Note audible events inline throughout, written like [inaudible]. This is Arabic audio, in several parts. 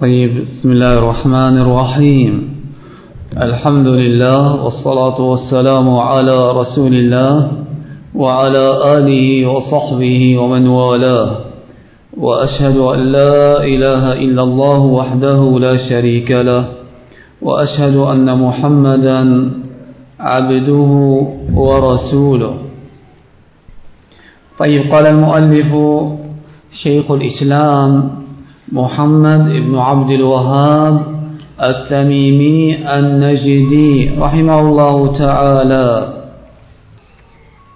طيب بسم الله الرحمن الرحيم. الحمد لله والصلاة والسلام على رسول الله وعلى آله وصحبه ومن والاه. وأشهد أن لا إله إلا الله وحده لا شريك له. وأشهد أن محمدا عبده ورسوله. طيب قال المؤلف شيخ الإسلام محمد بن عبد الوهاب التميمي النجدي رحمه الله تعالى.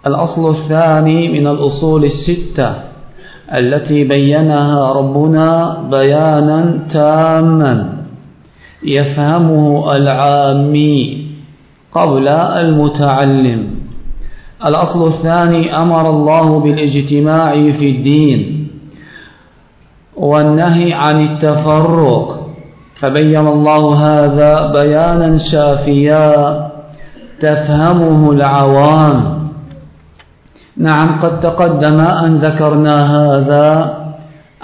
الأصل الثاني من الأصول الستة التي بينها ربنا بيانا تاما يفهمه العامي قبل المتعلم. الأصل الثاني أمر الله بالإجتماع في الدين والنهي عن التفرق. فبين الله هذا بيانا شافيا تفهمه العوام. نعم قد تقدم أن ذكرنا هذا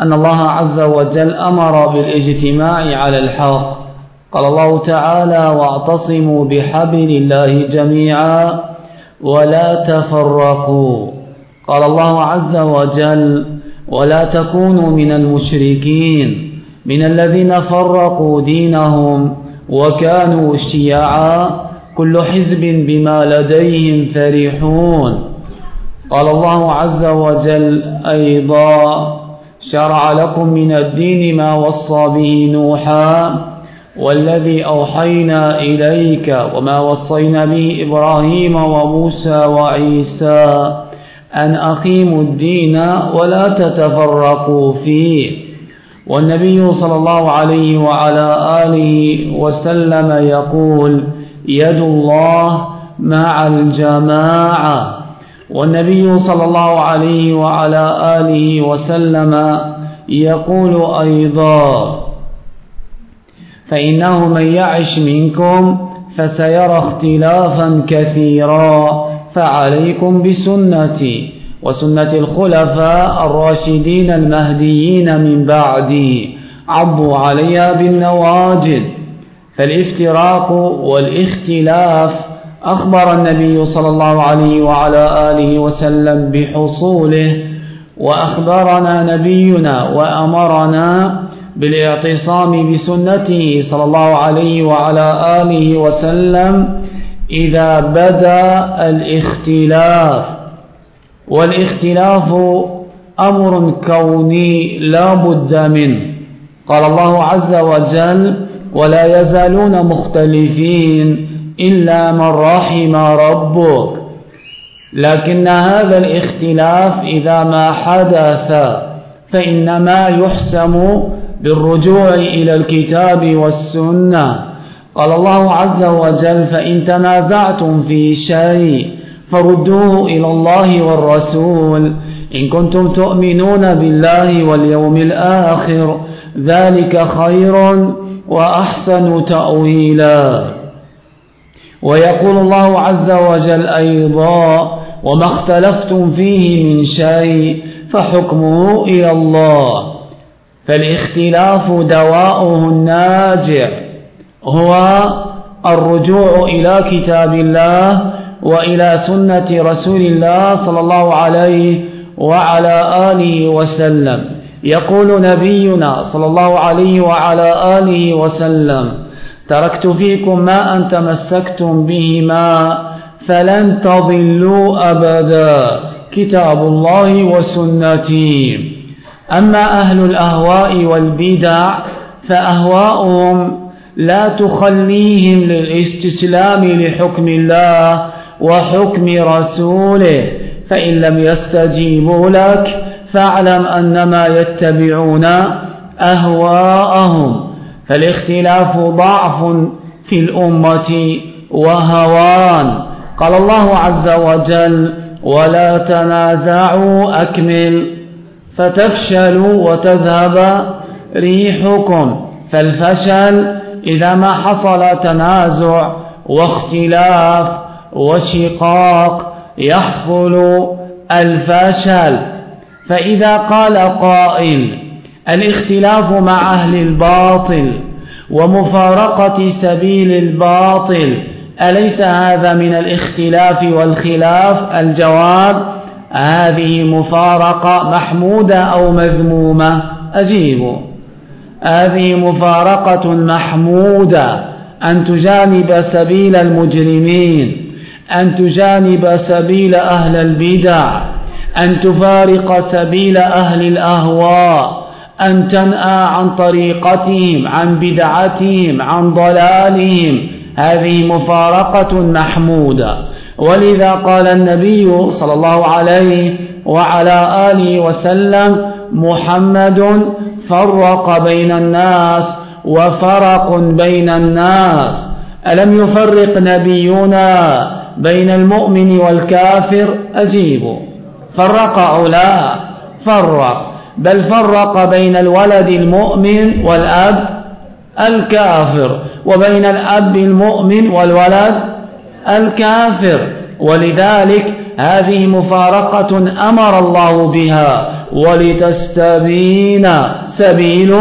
أن الله عز وجل أمر بالإجتماع على الحق. قال الله تعالى واعتصموا بحبل الله جميعا ولا تفرقوا. قال الله عز وجل ولا تكونوا من المشركين من الذين فرقوا دينهم وكانوا شيعا كل حزب بما لديهم فرحون. قال الله عز وجل أيضا شرع لكم من الدين ما وصى به نوحا والذي أوحينا إليك وما وصينا به إبراهيم وموسى وعيسى أن أقيموا الدين ولا تتفرقوا فيه. والنبي صلى الله عليه وعلى آله وسلم يقول يد الله مع الجماعة. والنبي صلى الله عليه وعلى آله وسلم يقول أيضا فإنه من يعش منكم فسيرى اختلافا كثيرا. فعليكم بسنتي وسنة الخلفاء الراشدين المهديين من بعدي. عضوا عليها بالنواجد فالافتراق والاختلاف. أخبر النبي صلى الله عليه وعلى آله وسلم بحصوله. وأخبرنا نبينا وأمرنا بالاعتصام بسنته صلى الله عليه وعلى آله وسلم. إذا بدا الاختلاف والاختلاف أمر كوني لا بد منه. قال الله عز وجل ولا يزالون مختلفين إلا من رحم ربك لكن هذا الاختلاف إذا ما حدث فإنما يحسم بالرجوع إلى الكتاب والسنة. قال الله عز وجل فإن تنازعتم في شيء فردوه إلى الله والرسول. إن كنتم تؤمنون بالله واليوم الآخر ذلك خير وأحسن تأويلا. ويقول الله عز وجل أيضا وما اختلفتم فيه من شيء فحكمه إلى الله فالاختلاف دواؤه الناجع. هو الرجوع إلى كتاب الله وإلى سنة رسول الله صلى الله عليه وعلى آله وسلم. يقول نبينا صلى الله عليه وعلى آله وسلم تركت فيكم ما أن تمسكتم بهما فلن تضلوا أبدا كتاب الله وسنتي. أما أهل الأهواء والبدع فأهواؤهم لا تخليهم للاستسلام لحكم الله وحكم رسوله فإن لم يستجيبوا لك فاعلم أنما يتبعون أهواءهم. فالاختلاف ضعف في الأمة وهوان. قال الله عز وجل ولا تنازعوا أكمل فتفشلوا وتذهب ريحكم. فالفشل إذا ما حصل تنازع واختلاف وشقاق يحصل الفشل. فإذا قال قائل الاختلاف مع أهل الباطل ومفارقة سبيل الباطل أليس هذا من الاختلاف والخلاف؟ الجواب هذه مفارقة محمودة أو مذمومة. أجيب هذه مفارقة محمودة. أن تجانب سبيل المجرمين أن تجانب سبيل أهل البدع أن تفارق سبيل أهل الأهواء أن تنأى عن طريقتهم عن بدعتهم عن ضلالهم. هذه مفارقة محمودة. ولذا قال النبي صلى الله عليه وعلى آله وسلم محمد فرق بين الناس وفرق بين الناس. ألم يفرق نبينا بين المؤمن والكافر؟ أجيب. فرق أو لا؟ فرق. بل فرق بين الولد المؤمن والأب الكافر وبين الأب المؤمن والولد الكافر. ولذلك هذه مفارقة أمر الله بها. ولتستبين سبيل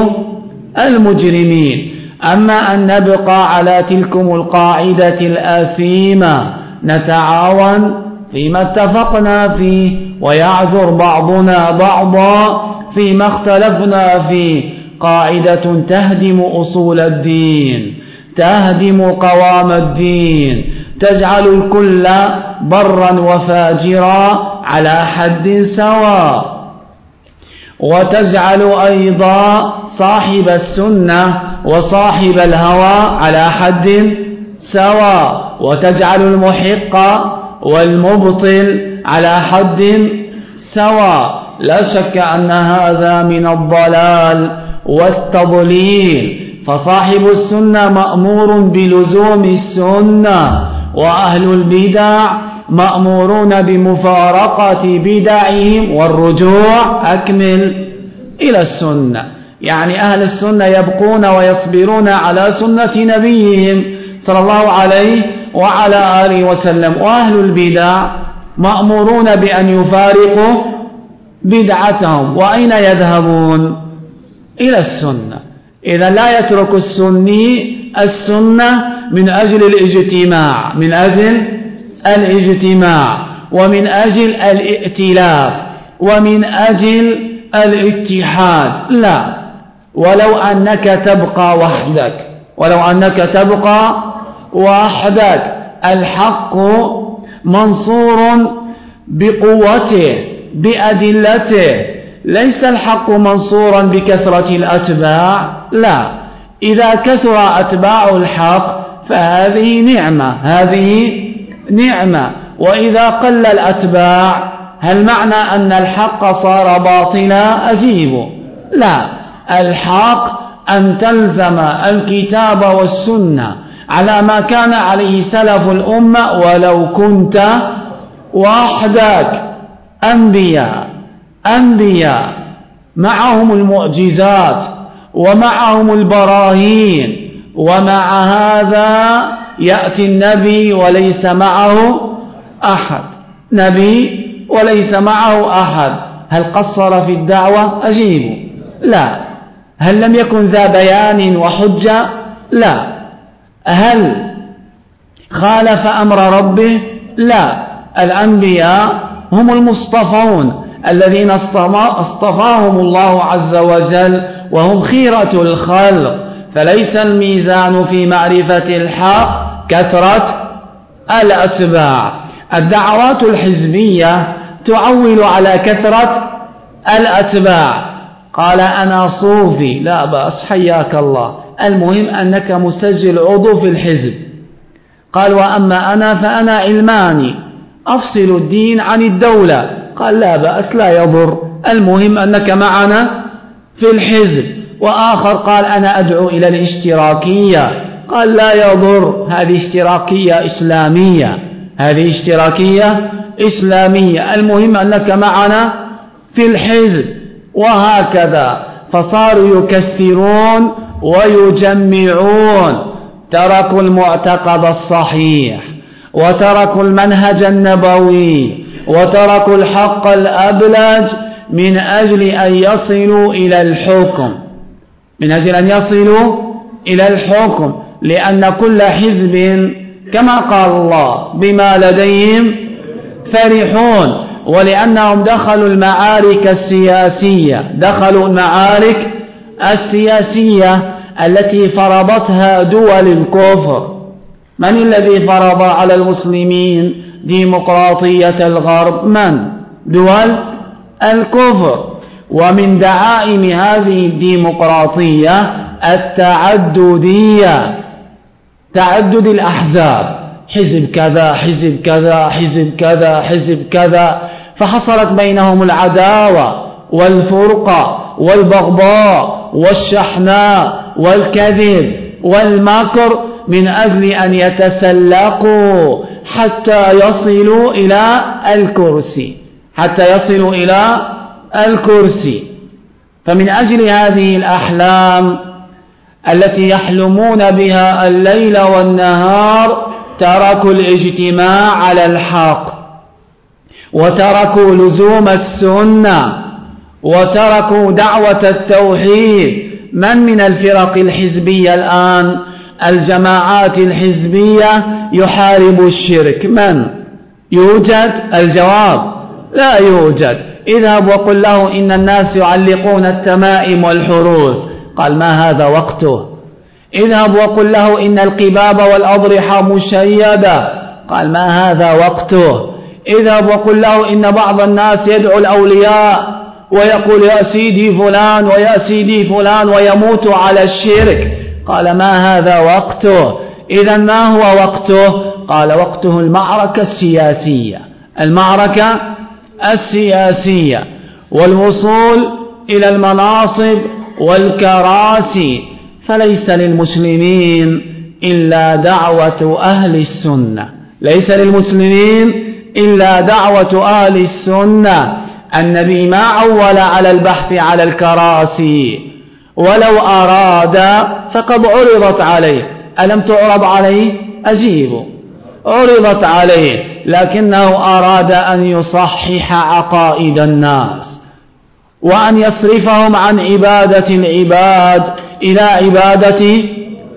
المجرمين. أما أن نبقى على تلكم القاعدة الأثيمة نتعاون فيما اتفقنا فيه ويعذر بعضنا بعضا فيما اختلفنا فيه. قاعدة تهدم أصول الدين تهدم قوام الدين تجعل الكل برا وفاجرا على حد سواء. وتجعل أيضا صاحب السنة وصاحب الهوى على حد سواء وتجعل المحق والمبطل على حد سواء. لا شك أن هذا من الضلال والتضليل. فصاحب السنة مأمور بلزوم السنة وأهل البدع مأمورون بمفارقة بدعهم والرجوع أكمل إلى السنة. يعني أهل السنة يبقون ويصبرون على سنة نبيهم صلى الله عليه وعلى آله وسلم. وأهل البدع مأمورون بأن يفارقوا بدعتهم. وأين يذهبون؟ إلى السنة. إذا لا يترك السني السنة من أجل الاجتماع من أجل الاجتماع ومن أجل الائتلاف ومن أجل الاتحاد. لا. ولو أنك تبقى وحدك ولو أنك تبقى وحدك. الحق منصور بقوته بأدلته. ليس الحق منصورا بكثرة الأتباع. لا. إذا كثر أتباع الحق فهذه نعمة هذه نعمة. وإذا قل الأتباع هل معنى أن الحق صار باطلا؟ أجيب. لا. الحق أن تلزم الكتاب والسنة على ما كان عليه سلف الأمة ولو كنت وحدك. أنبياء أنبياء. معهم المعجزات ومعهم البراهين. ومع هذا يأتي النبي وليس معه أحد. نبي وليس معه أحد. هل قصر في الدعوة؟ أجيب. لا. هل لم يكن ذا بيان وحجة؟ لا. هل خالف أمر ربه؟ لا. الأنبياء هم المصطفون الذين اصطفاهم الله عز وجل وهم خيرة الخلق. فليس الميزان في معرفة الحق كثرة الأتباع. الدعوات الحزبية تعول على كثرة الأتباع. قال أنا صوفي. لا بأس حياك الله. المهم أنك مسجل عضو في الحزب. قال وأما أنا فأنا علماني. أفصل الدين عن الدولة. قال لا بأس لا يضر. المهم أنك معنا في الحزب. وآخر قال أنا أدعو إلى الاشتراكية. قال لا يضر. هذه اشتراكية إسلامية. هذه اشتراكية إسلامية. المهم أنك معنا في الحزب. وهكذا. فصاروا يكثرون ويجمعون. تركوا المعتقد الصحيح. وتركوا المنهج النبوي. وتركوا الحق الأبلج من أجل أن يصلوا إلى الحكم. من أجل أن يصلوا إلى الحكم. لأن كل حزب كما قال الله بما لديهم فرحون ولأنهم دخلوا المعارك السياسية دخلوا المعارك السياسية التي فرضتها دول الكفر. من الذي فرض على المسلمين ديمقراطية الغرب؟ من؟ دول الكفر. ومن دعائم هذه الديمقراطية التعددية. تعدد الأحزاب. حزب كذا حزب كذا حزب كذا حزب كذا. فحصلت بينهم العداوة والفرقة والبغضاء والشحناء والكذب والمكر من أجل أن يتسلقوا حتى يصلوا إلى الكرسي. حتى يصلوا إلى الكرسي. فمن أجل هذه الأحلام التي يحلمون بها الليل والنهار تركوا الاجتماع على الحق وتركوا لزوم السنة وتركوا دعوة التوحيد. من من الفرق الحزبية الآن؟ الجماعات الحزبية يحارب الشرك. من؟ يوجد؟ الجواب لا يوجد. اذهب وقل له إن الناس يعلقون التمائم والحروث. قال ما هذا وقته؟ اذهب وقل له إن القباب والأضرحة مشيدة. قال ما هذا وقته؟ اذهب وقل له إن بعض الناس يدعو الأولياء ويقول يا سيدي فلان ويا سيدي فلان ويموت على الشرك. قال ما هذا وقته؟ إذا ما هو وقته؟ قال وقته المعركة السياسية. المعركة السياسية والوصول إلى المناصب والكراسي فليس للمسلمين إلا دعوة أهل السنة. ليس للمسلمين إلا دعوة أهل السنة. النبي ما عول على البحث على الكراسي. ولو أراد فقد عرضت عليه. ألم تعرض عليه؟ أجيبوا عرضت عليه لكنه أراد أن يصحح عقائد الناس. وأن يصرفهم عن عبادة العباد إلى عبادة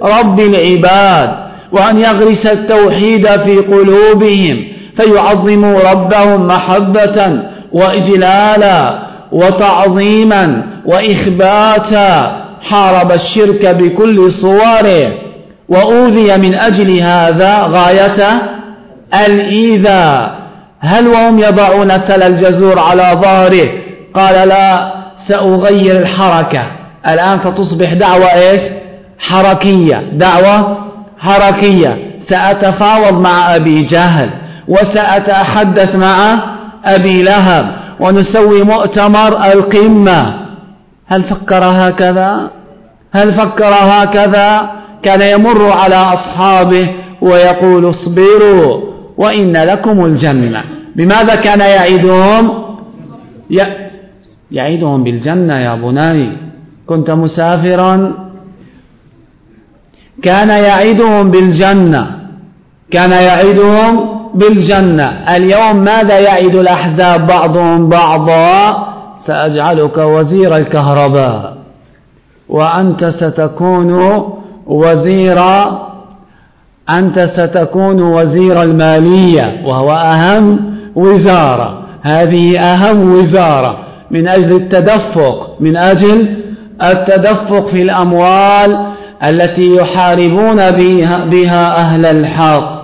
رب العباد وأن يغرس التوحيد في قلوبهم فيعظموا ربهم محبة وإجلالا وتعظيما وإخباتا حارب الشرك بكل صوره. وأوذي من أجل هذا غاية الإيذاء. هل وهم يضعون سل الجزور على ظهره قال لا سأغير الحركة. الآن ستصبح دعوة إيش؟ حركية. دعوة حركية. سأتفاوض مع أبي جهل وسأتحدث مع أبي لهب ونسوي مؤتمر القمة. هل فكر هكذا؟ هل فكر هكذا؟ كان يمر على أصحابه ويقول اصبروا وإن لكم الجنة. بماذا كان يعيدهم يعيدهم بالجنة يا بني كنت مسافرا. كان يعيدهم بالجنة. كان يعيدهم بالجنة. اليوم ماذا يعد الأحزاب بعضهم بعضا؟ سأجعلك وزير الكهرباء. وأنت ستكون وزير أنت ستكون وزير المالية وهو أهم وزارة. هذه أهم وزارة. من أجل التدفق من أجل التدفق في الأموال التي يحاربون بها, بها أهل الحق.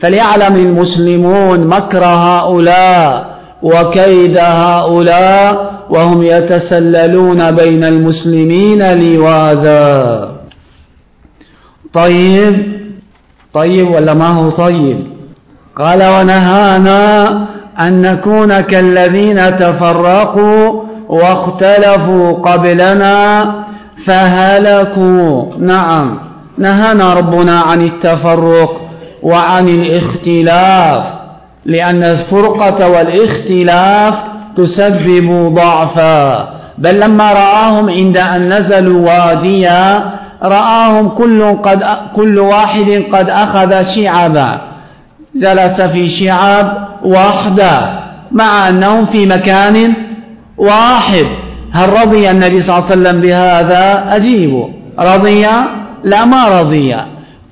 فليعلم المسلمون مكر هؤلاء وكيد هؤلاء وهم يتسللون بين المسلمين لواذا. طيب؟ طيب ولا ما هو طيب؟ قال ونهانا أن نكون كالذين تفرقوا واختلفوا قبلنا فهلكوا. نعم. نهانا ربنا عن التفرق وعن الاختلاف لأن الفرقة والاختلاف تسبب ضعفا. بل لما رآهم عند أن نزلوا واديا رآهم كل, قد كل واحد قد أخذ شعبا جلس في شعاب وحده مع أنهم في مكان واحد. هل رضي النبي صلى الله عليه وسلم بهذا؟ أجيبوا رضي؟ لا ما رضي.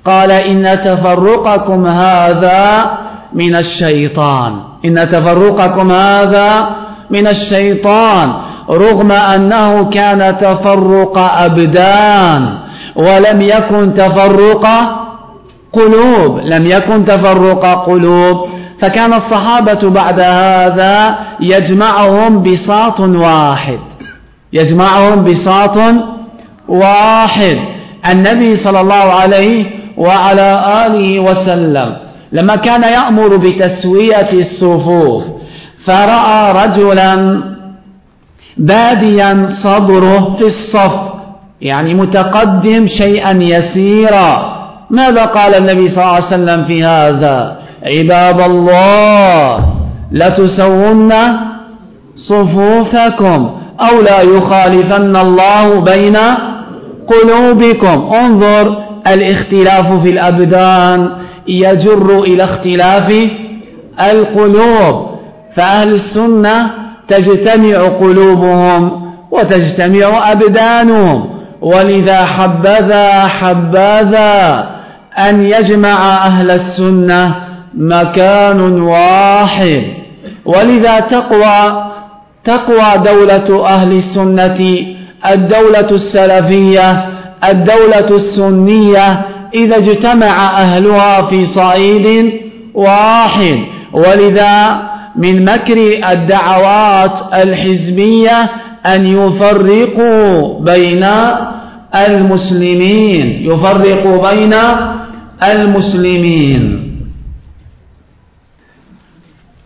قال إن تفرقكم هذا من الشيطان. إن تفرقكم هذا من الشيطان رغم أنه كان تفرق أبدان ولم يكن تفرق قلوب. لم يكن تفرق قلوب. فكان الصحابة بعد هذا يجمعهم بساط واحد. يجمعهم بساط واحد. النبي صلى الله عليه وعلى آله وسلم. لما كان يأمر بتسوية الصفوف فرأى رجلا باديا صدره في الصف يعني متقدم شيئا يسيرا. ماذا قال النبي صلى الله عليه وسلم في هذا؟ عباد الله لتسون صفوفكم أو لا يخالفن الله بين قلوبكم. انظر الاختلاف في الأبدان يجر إلى اختلاف القلوب. فأهل السنة تجتمع قلوبهم وتجتمع أبدانهم. ولذا حبذا حبذا أن يجمع أهل السنة مكان واحد. ولذا تقوى تقوى دولة أهل السنة الدولة السلفية الدولة السنية إذا اجتمع أهلها في صعيد واحد. ولذا من مكر الدعوات الحزبية أن يفرقوا بين المسلمين. يفرقوا بين المسلمين.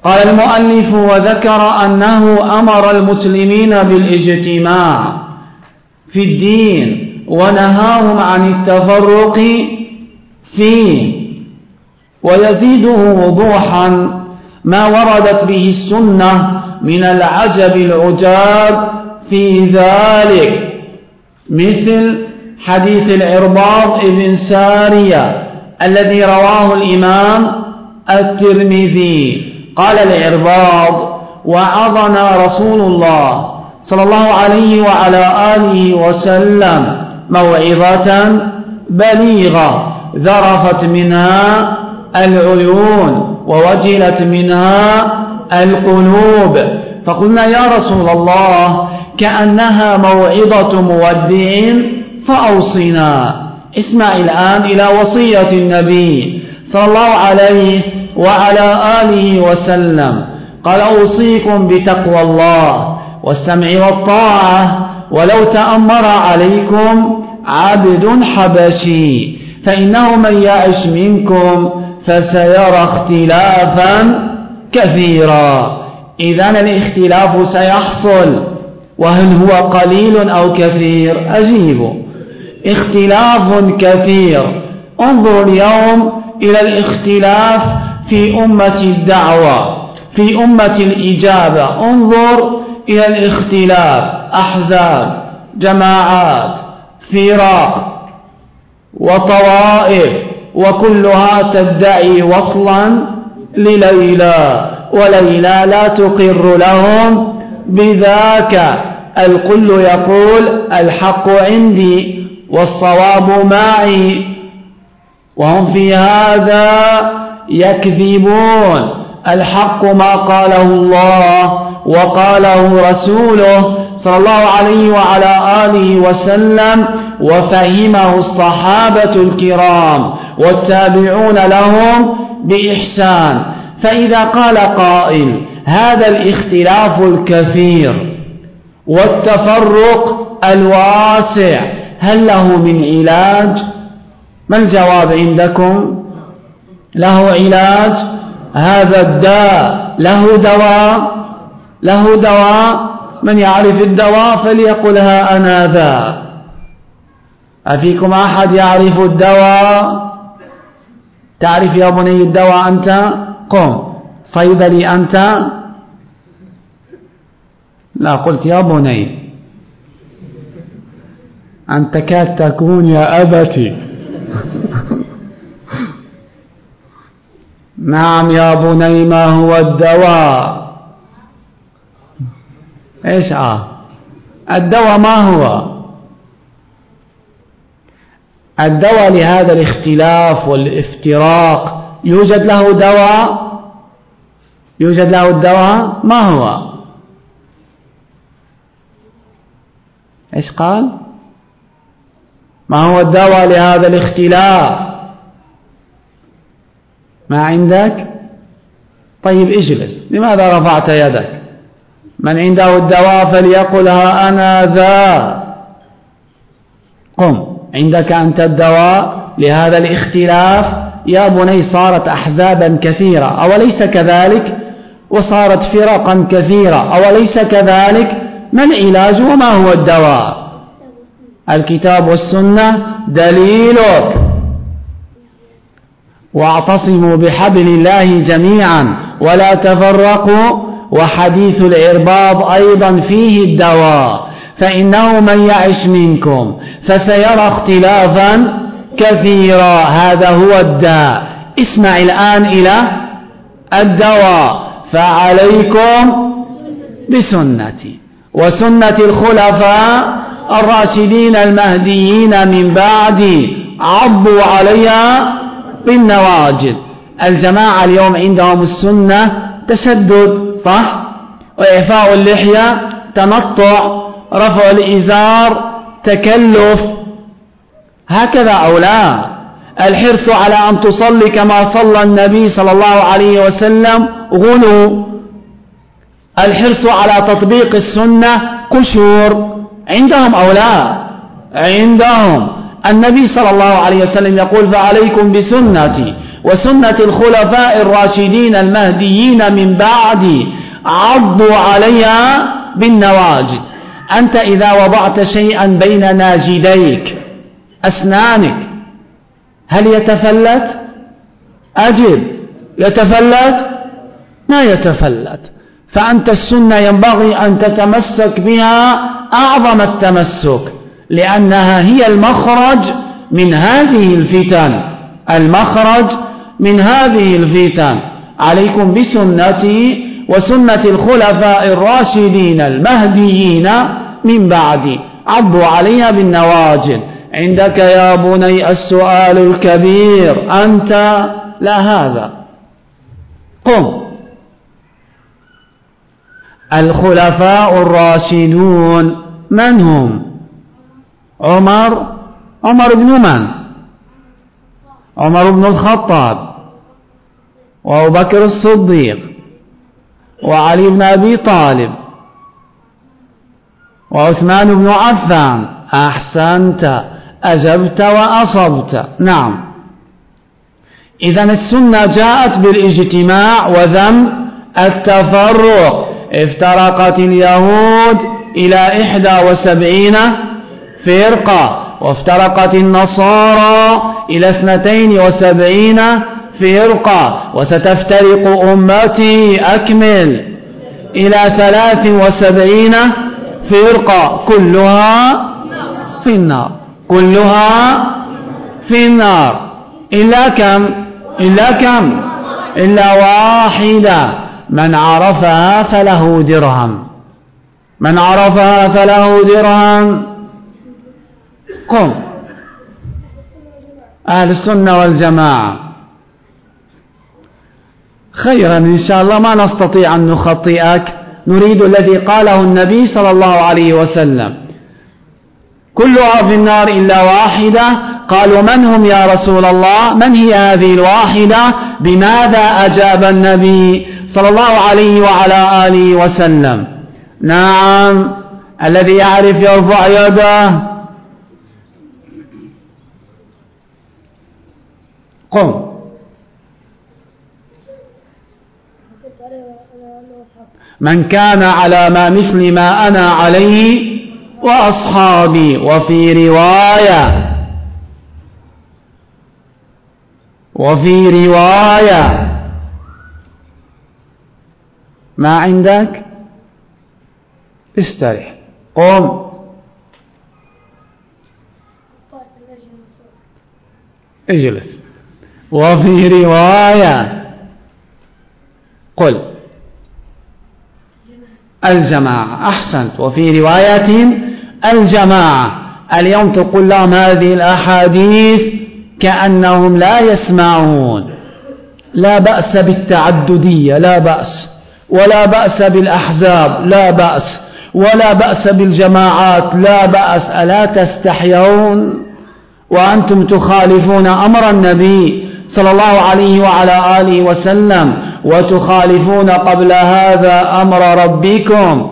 قال المؤلف وذكر أنه أمر المسلمين بالإجتماع في الدين ونهاهم عن التفرق فيه ويزيده وضوحا ما وردت به السنة من العجب العجاب في ذلك مثل حديث العرباض بن سارية الذي رواه الإمام الترمذي. قال العرباض وعظنا رسول الله صلى الله عليه وعلى آله وسلم موعظة بليغة ذرفت منها العيون ووجلت منها القلوب. فقلنا يا رسول الله كأنها موعظة مودع فأوصنا. اسمع الآن إلى وصية النبي صلى الله عليه وعلى آله وسلم. قال أوصيكم بتقوى الله والسمع والطاعة ولو تأمر عليكم عبد حبشي فإنه من يعش منكم فسيرى اختلافا كثيرا. إذا الاختلاف سيحصل وهل هو قليل أو كثير؟ أجيب. اختلاف كثير. انظر اليوم إلى الاختلاف في أمة الدعوة في أمة الإجابة. انظر إلى الاختلاف أحزاب جماعات فرق وطوائف وكلها تدعي وصلا لليلى. وليلى لا تقر لهم بذاك. الكل يقول الحق عندي والصواب معي. وهم في هذا يكذبون. الحق ما قاله الله وقاله رسوله صلى الله عليه وعلى آله وسلم وفهمه الصحابة الكرام والتابعون لهم بإحسان. فإذا قال قائل هذا الاختلاف الكثير والتفرق الواسع هل له من علاج؟ ما الجواب عندكم؟ له علاج هذا الداء له دواء له دواء من يعرف الدواء فليقلها أنا ذا أفيكم أحد يعرف الدواء؟ تعرف يا بني الدواء أنت؟ قم. صيدلي أنت؟ لا قلت يا بني. أنت كاد تكون يا أبتي. [laughs] نعم يا بني ما هو الدواء؟ إيش؟ آه. الدواء ما هو؟ الدواء لهذا الاختلاف والافتراق يوجد له دواء؟ يوجد له الدواء؟ ما هو؟ إيش قال؟ ما هو الدواء لهذا الاختلاف؟ ما عندك؟ طيب اجلس. لماذا رفعت يدك؟ من عنده الدواء فليقل ها أنا ذا. قم. عندك أنت الدواء؟ لهذا الاختلاف يا بني صارت أحزابا كثيرة. أوليس كذلك؟ وصارت فرقا كثيرة. أوليس كذلك؟ ما العلاج وما هو الدواء؟ الكتاب والسنة دليلك. واعتصموا بحبل الله جميعا ولا تفرقوا وحديث الإرباض أيضا فيه الدواء فإنه من يعش منكم فسيرى اختلافا كثيرا. هذا هو الداء. اسمع الآن إلى الدواء. فعليكم بسنتي. وسنة الخلفاء الراشدين المهديين من بعدي عضوا عليها بالنواجد الجماعة اليوم عندهم السنة تشدد صح؟ وإعفاء اللحية تنطع رفع الإزار تكلف. هكذا أو لا؟ الحرص على أن تصلي كما صلى النبي صلى الله عليه وسلم. غلو. الحرص على تطبيق السنة قشور عندهم أو لا؟ عندهم. النبي صلى الله عليه وسلم يقول فعليكم بسنتي وسنة الخلفاء الراشدين المهديين من بعدي عضوا عليها بالنواجد أنت إذا وضعت شيئا بين ناجديك أسنانك هل يتفلت؟ أجب. يتفلت؟ ما يتفلت. فأنت السنة ينبغي أن تتمسك بها أعظم التمسك. لأنها هي المخرج من هذه الفتن. المخرج من هذه الفتن. عليكم بسنتي وسنة الخلفاء الراشدين المهديين من بعدي. عضوا عليها بالنواجل عندك يا بني السؤال الكبير. أنت لا هذا قم. الخلفاء الراشدون من هم؟ عمر عمر بن من؟ عمر بن الخطاب وأبو بكر الصديق وعلي بن أبي طالب وعثمان بن عفان. أحسنت أجبت وأصبت. نعم. إذا السنة جاءت بالإجتماع وذم التفرق. افترقت اليهود إلى إحدى وسبعين فرقة وافترقت النصارى إلى اثنتين وسبعين فرقة وستفترق أمتي أكمل إلى ثلاث وسبعين فرقة كلها في النار. كلها في النار. إلا كم؟ إلا كم؟ إلا واحدة. من عرفها فله درهم. من عرفها فله درهم قم أهل السنة والجماعة. خيرا إن شاء الله ما نستطيع أن نخطئك. نريد الذي قاله النبي صلى الله عليه وسلم. كلها في النار إلا واحدة. قالوا من هم يا رسول الله؟ من هي هذه الواحدة؟ بماذا أجاب النبي صلى الله عليه وعلى آله وسلم؟ نعم. الذي يعرف يرفع يده. قم من كان على ما مثل ما أنا عليه وأصحابي وفي رواية. وفي رواية. ما عندك؟ استرح. قم اجلس. وفي رواية قل الجماعة أحسنت. وفي رواية الجماعة اليوم تقول لهم هذه الأحاديث كأنهم لا يسمعون؟ لا بأس بالتعددية لا بأس. ولا بأس بالأحزاب لا بأس. ولا بأس بالجماعات لا بأس. ألا تستحيون؟ وأنتم تخالفون أمر النبي صلى الله عليه وعلى آله وسلم وتخالفون قبل هذا أمر ربكم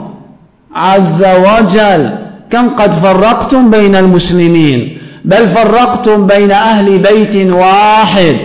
عز وجل. كم قد فرقتم بين المسلمين؟ بل فرقتم بين أهل بيت واحد.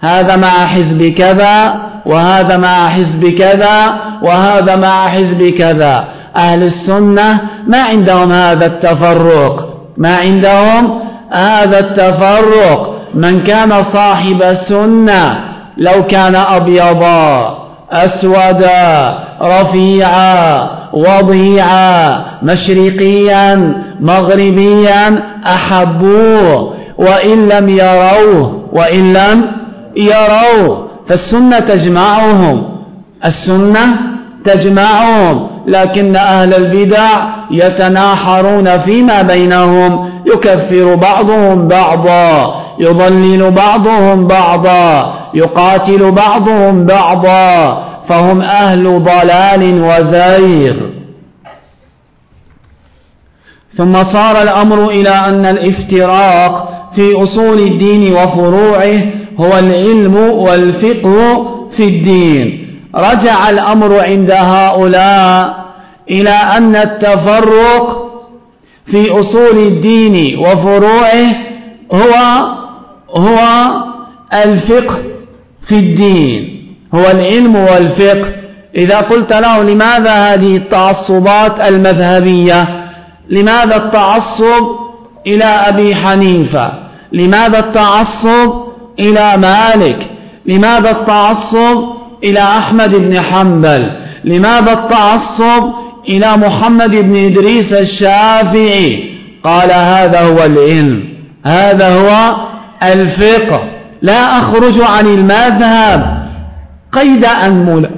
هذا مع حزب كذا وهذا مع حزب كذا وهذا مع حزب كذا. أهل السنة ما عندهم هذا التفرق. ما عندهم هذا التفرق. من كان صاحب سنة لو كان أبيضا أسودا رفيعا وضيعا مشرقيا مغربيا أحبوه وإن لم يروه وإن لم يروه فالسنة تجمعهم السنة تجمعهم. لكن أهل البدع يتناحرون فيما بينهم يكفر بعضهم بعضا يضلل بعضهم بعضا يقاتل بعضهم بعضا فهم أهل ضلال وزيغ. ثم صار الأمر إلى أن الافتراق في أصول الدين وفروعه هو العلم والفقه في الدين. رجع الأمر عند هؤلاء إلى أن التفرق في أصول الدين وفروعه هو هو الفقه في الدين هو العلم والفقه. إذا قلت له لماذا هذه التعصبات المذهبية؟ لماذا التعصب إلى أبي حنيفة؟ لماذا التعصب إلى مالك؟ لماذا التعصب إلى أحمد بن حنبل. لماذا التعصب إلى محمد بن إدريس الشافعي. قال هذا هو العلم. هذا هو الفقه. لا أخرج عن المذهب. قيد أنمل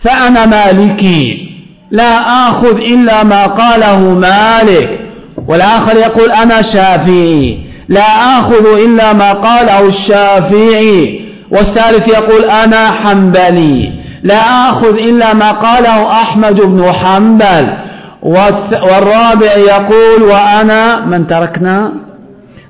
فأنا مالكي. لا آخذ إلا ما قاله مالك. والآخر يقول أنا شافعي. لا آخذ إلا ما قاله الشافعي. والثالث يقول أنا حنبلي. لا آخذ إلا ما قاله أحمد بن حنبل. والرابع يقول وأنا من تركنا؟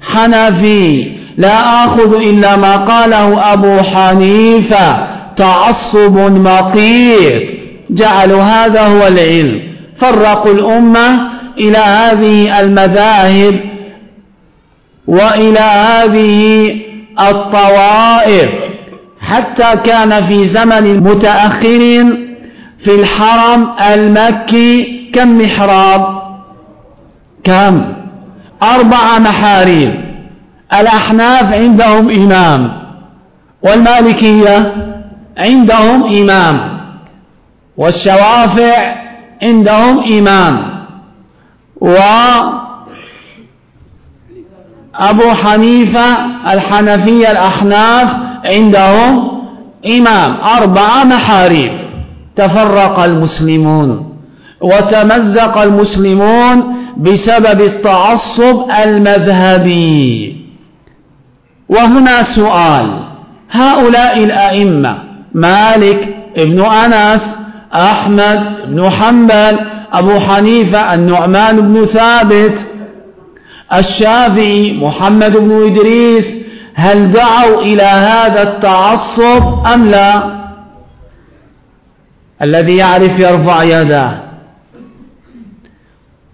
حنفي. لا آخذ إلا ما قاله أبو حنيفة. تعصب مقيت. جعلوا هذا هو العلم. فرقوا الأمة إلى هذه المذاهب وإلى هذه الطوائف. حتى كان في زمن متأخر في الحرم المكي كم محراب كم؟ أربع محاريب. الأحناف عندهم إمام. والمالكية عندهم إمام. والشوافع عندهم إمام. وأبو حنيفة الحنفية الأحناف عندهم إمام أربع محاريب. تفرق المسلمون وتمزق المسلمون بسبب التعصب المذهبي. وهنا سؤال هؤلاء الأئمة مالك ابن أنس أحمد بن حنبل أبو حنيفة النعمان بن ثابت الشافعي محمد بن إدريس هل دعوا إلى هذا التعصب أم لا؟ الذي يعرف يرفع يده.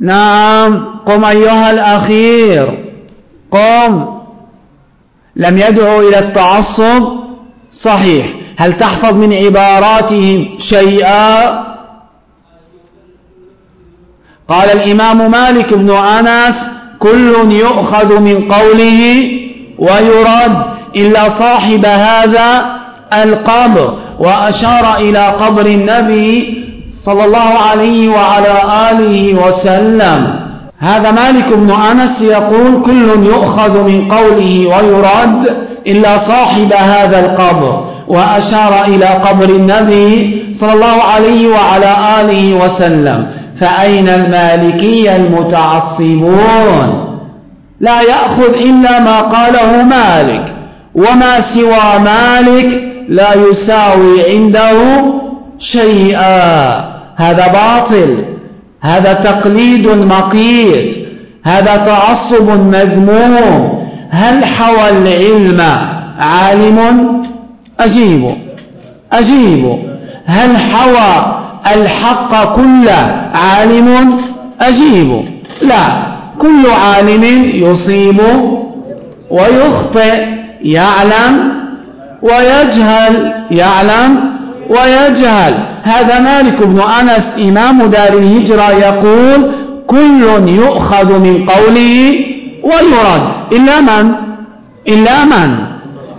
نعم قم أيها الأخير. قم. لم يدعوا إلى التعصب؟ صحيح. هل تحفظ من عباراتهم شيئا؟ قال الإمام مالك بن أنس كل يؤخذ من قوله ويرد إلا صاحب هذا القبر وأشار إلى قبر النبي صلى الله عليه وعلى آله وسلم. هذا مالك بن أنس يقول كل يؤخذ من قوله ويرد إلا صاحب هذا القبر وأشار إلى قبر النبي صلى الله عليه وعلى آله وسلم. فأين المالكية المتعصبون؟ لا يأخذ إلا ما قاله مالك. وما سوى مالك لا يساوي عنده شيئا. هذا باطل. هذا تقليد مقيت. هذا تعصب مذموم. هل حوى العلم عالم؟ أجيب. أجيب. هل حوى الحق كله عالم؟ أجيب. لا. كل عالم يصيب ويخطئ يعلم ويجهل يعلم ويجهل. هذا مالك بن أنس إمام دار الهجرة يقول كل يؤخذ من قوله ويرد إلا من؟ إلا من؟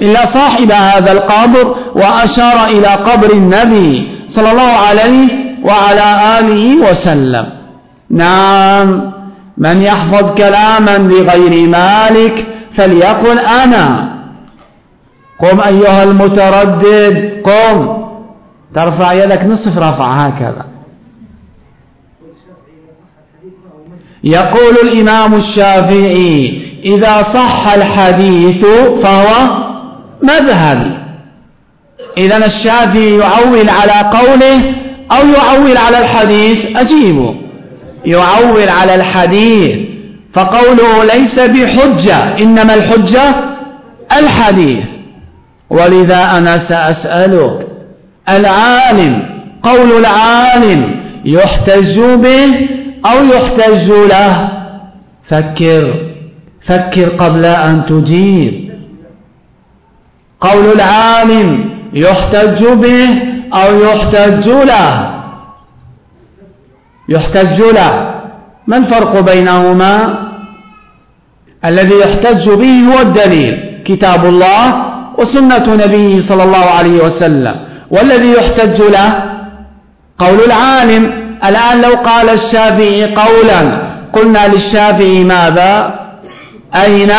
إلا صاحب هذا القبر وأشار إلى قبر النبي صلى الله عليه وعلى آله وسلم. نعم. من يحفظ كلاما لغير مالك فليقل أنا. قم أيها المتردد قم. ترفع يدك نصف رفع هكذا. يقول الإمام الشافعي إذا صح الحديث فهو مذهبي إذا الشافعي يعول على قوله أو يعول على الحديث أجيبه. يعول على الحديث فقوله ليس بحجة إنما الحجة الحديث. ولذا أنا سأسألك العالم قول العالم يحتج به أو يحتج له؟ فكر فكر قبل أن تجيب. قول العالم يحتج به أو يحتج له؟ يحتج له. ما الفرق بينهما؟ الذي يحتج به هو الدليل كتاب الله وسنة نبيه صلى الله عليه وسلم. والذي يحتج له؟ قول العالم الآن لو قال الشافعي قولا قلنا للشافعي ماذا؟ أين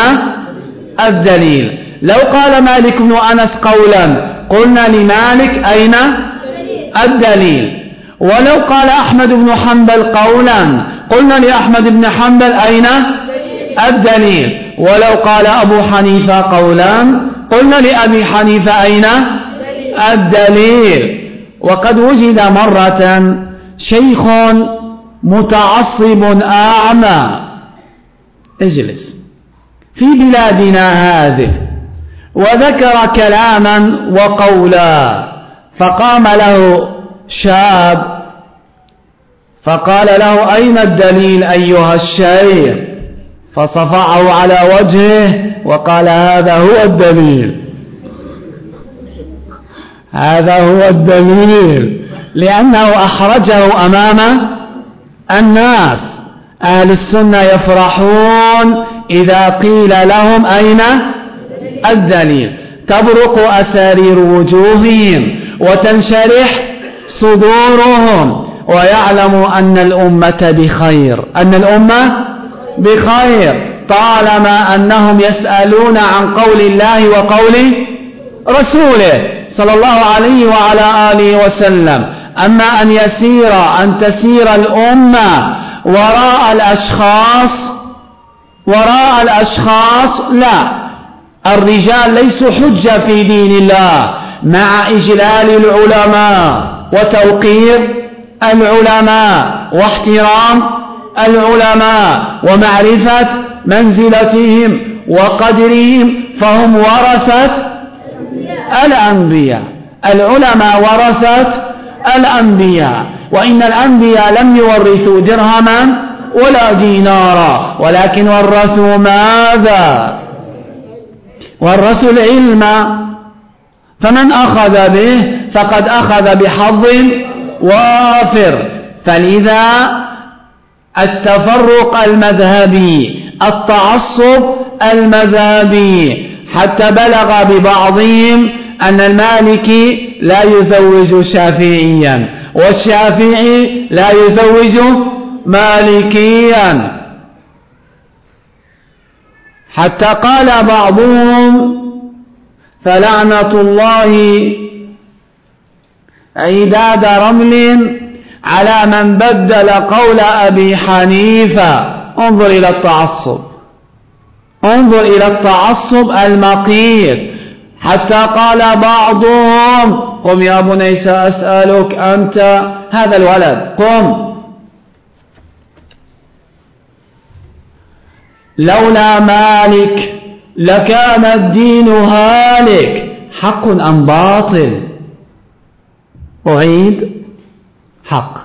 الدليل؟ لو قال مالك بن أنس قولا قلنا لمالك أين؟ الدليل. ولو قال أحمد بن حنبل قولا قلنا لأحمد بن حنبل أين؟ الدليل. ولو قال أبو حنيفة قولا قلنا لأبي حنيفة أين؟ الدليل. وقد وجد مرة شيخ متعصب أعمى. اجلس. في بلادنا هذه. وذكر كلاما وقولا. فقام له شاب. فقال له أين الدليل أيها الشيخ؟ فصفعه على وجهه وقال هذا هو الدليل. هذا هو الدليل. لأنه أحرجه أمام الناس. أهل السنة يفرحون إذا قيل لهم أين الدليل؟ تبرق أسارير وجوههم وتنشرح صدورهم ويعلموا أن الأمة بخير. أن الأمة بخير. طالما أنهم يسألون عن قول الله وقول رسوله صلى الله عليه وعلى آله وسلم. أما أن يسير أن تسير الأمة وراء الأشخاص وراء الأشخاص لا. الرجال ليسوا حجة في دين الله مع إجلال العلماء. وتوقير العلماء واحترام العلماء ومعرفة منزلتهم وقدرهم فهم ورثة الأنبياء. العلماء ورثت الأنبياء. وإن الأنبياء لم يورثوا درهما ولا دينارا ولكن ورثوا ماذا؟ ورثوا العلم. فمن أخذ به فقد أخذ بحظ وافر. فلذا التفرق المذهبي التعصب المذهبي حتى بلغ ببعضهم أن المالكي لا يزوج شافعيا والشافعي لا يزوج مالكيا. حتى قال بعضهم فلعنة الله عداد رمل على من بدل قول أبي حنيفة. انظر إلى التعصب. انظر إلى التعصب المقيت. حتى قال بعضهم قم يا بني سأسألك أنت هذا الولد. قم. لولا مالك لكان الدين هالك. حق أم باطل؟ أعيد. حق.